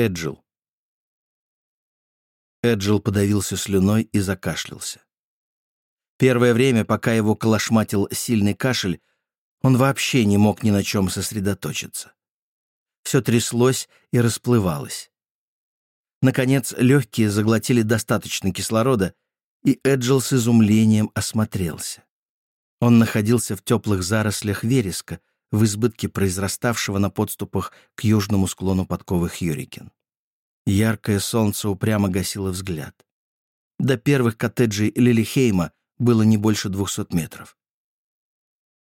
Эджил. Эджил подавился слюной и закашлялся. Первое время, пока его колошматил сильный кашель, он вообще не мог ни на чем сосредоточиться. Все тряслось и расплывалось. Наконец, легкие заглотили достаточно кислорода, и Эджил с изумлением осмотрелся. Он находился в теплых зарослях вереска, в избытке произраставшего на подступах к южному склону подковых Юрикин. Яркое солнце упрямо гасило взгляд. До первых коттеджей Лилихейма было не больше двухсот метров.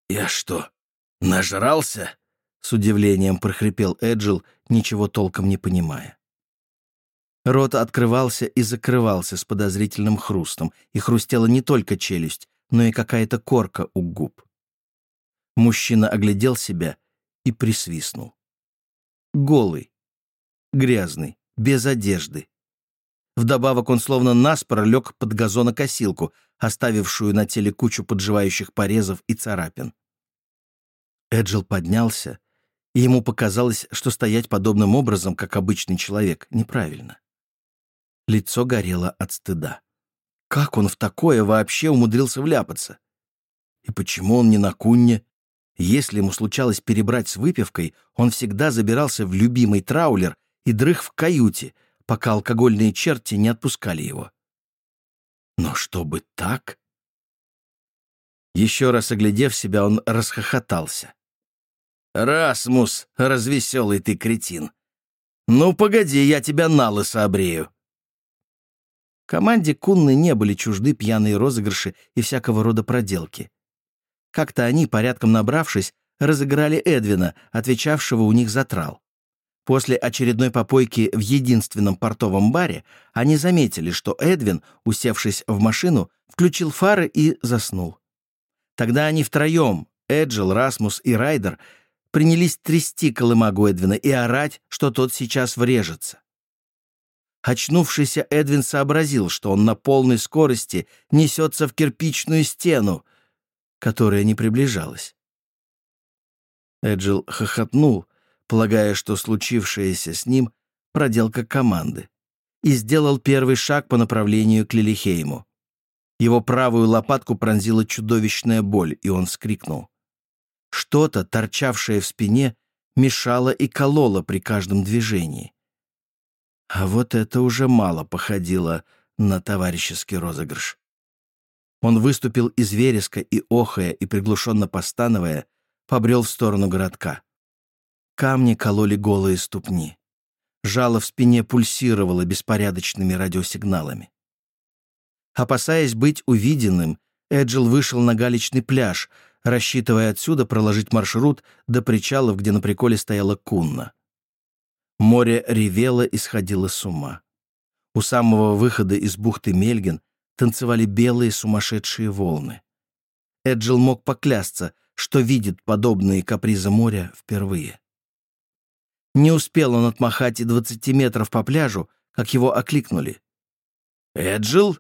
«Я что, нажрался?» — с удивлением прохрипел Эджил, ничего толком не понимая. Рот открывался и закрывался с подозрительным хрустом, и хрустела не только челюсть, но и какая-то корка у губ. Мужчина оглядел себя и присвистнул. Голый, грязный, без одежды. Вдобавок он словно наспор лег под газонокосилку, оставившую на теле кучу подживающих порезов и царапин. Эджил поднялся, и ему показалось, что стоять подобным образом, как обычный человек, неправильно. Лицо горело от стыда. Как он в такое вообще умудрился вляпаться? И почему он не на кунне? Если ему случалось перебрать с выпивкой, он всегда забирался в любимый траулер и дрых в каюте, пока алкогольные черти не отпускали его. Но чтобы так? Еще раз оглядев себя, он расхохотался. «Расмус, развеселый ты кретин! Ну, погоди, я тебя на лысо обрею!» Команде Кунны не были чужды пьяные розыгрыши и всякого рода проделки. Как-то они, порядком набравшись, разыграли Эдвина, отвечавшего у них за трал. После очередной попойки в единственном портовом баре они заметили, что Эдвин, усевшись в машину, включил фары и заснул. Тогда они втроем, Эджил, Расмус и Райдер, принялись трясти колымагу Эдвина и орать, что тот сейчас врежется. Очнувшийся Эдвин сообразил, что он на полной скорости несется в кирпичную стену, которая не приближалась. Эджил хохотнул, полагая, что случившееся с ним — проделка команды, и сделал первый шаг по направлению к Лилихейму. Его правую лопатку пронзила чудовищная боль, и он вскрикнул. Что-то, торчавшее в спине, мешало и кололо при каждом движении. А вот это уже мало походило на товарищеский розыгрыш. Он выступил из вереска и, охая и приглушенно постановая, побрел в сторону городка. Камни кололи голые ступни. Жало в спине пульсировало беспорядочными радиосигналами. Опасаясь быть увиденным, Эджил вышел на галечный пляж, рассчитывая отсюда проложить маршрут до причалов, где на приколе стояла кунна. Море ревело и сходило с ума. У самого выхода из бухты Мельген танцевали белые сумасшедшие волны. Эджил мог поклясться, что видит подобные капризы моря впервые. Не успел он отмахать и двадцати метров по пляжу, как его окликнули. «Эджил?»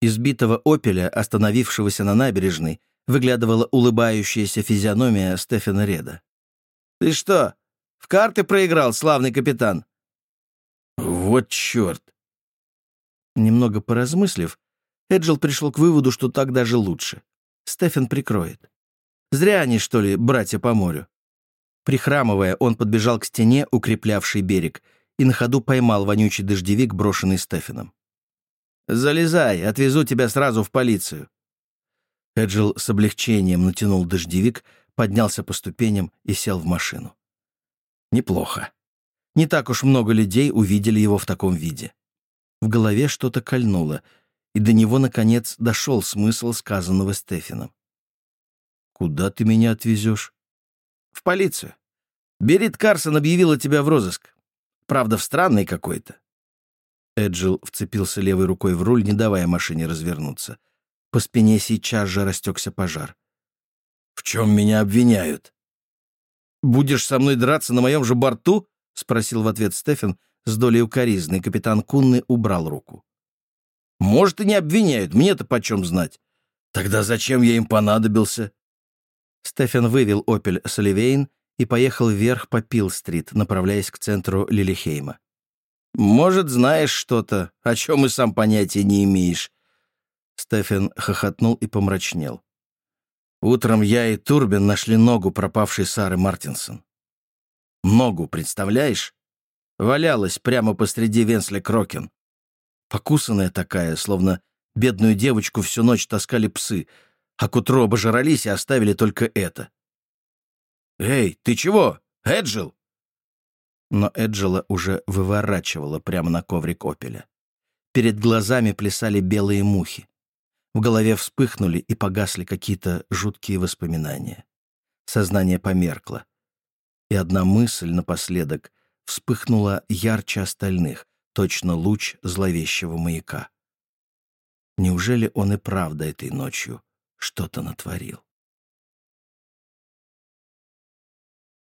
Избитого «Опеля», остановившегося на набережной, выглядывала улыбающаяся физиономия Стефана Реда. «Ты что, в карты проиграл, славный капитан. Вот черт. Немного поразмыслив, Эджил пришел к выводу, что так даже лучше. Стефан прикроет. Зря они, что ли, братья по морю. Прихрамывая, он подбежал к стене, укреплявшей берег, и на ходу поймал вонючий дождевик, брошенный Стефаном. «Залезай, отвезу тебя сразу в полицию». Эджил с облегчением натянул дождевик, поднялся по ступеням и сел в машину. Неплохо. Не так уж много людей увидели его в таком виде. В голове что-то кольнуло, и до него, наконец, дошел смысл сказанного Стефаном. «Куда ты меня отвезешь?» «В полицию. Берит Карсон объявила тебя в розыск. Правда, в странный какой-то». Эджил вцепился левой рукой в руль, не давая машине развернуться. По спине сейчас же растекся пожар. «В чем меня обвиняют?» «Будешь со мной драться на моем же борту?» — спросил в ответ Стефан с долей укоризны. Капитан Кунны убрал руку. «Может, и не обвиняют, мне-то почем знать. Тогда зачем я им понадобился?» Стефан вывел «Опель» с Оливейн и поехал вверх по Пилл-стрит, направляясь к центру Лилихейма. «Может, знаешь что-то, о чем и сам понятия не имеешь?» Стефен хохотнул и помрачнел. «Утром я и Турбин нашли ногу пропавшей Сары Мартинсон. Ногу, представляешь? Валялась прямо посреди Венсли Крокен. Покусанная такая, словно бедную девочку всю ночь таскали псы, а к утру обожрались и оставили только это. «Эй, ты чего, Эджил?» Но Эджила уже выворачивала прямо на коврик опеля. Перед глазами плясали белые мухи. В голове вспыхнули и погасли какие-то жуткие воспоминания. Сознание померкло. И одна мысль напоследок вспыхнула ярче остальных, точно луч зловещего маяка. Неужели он и правда этой ночью что-то натворил?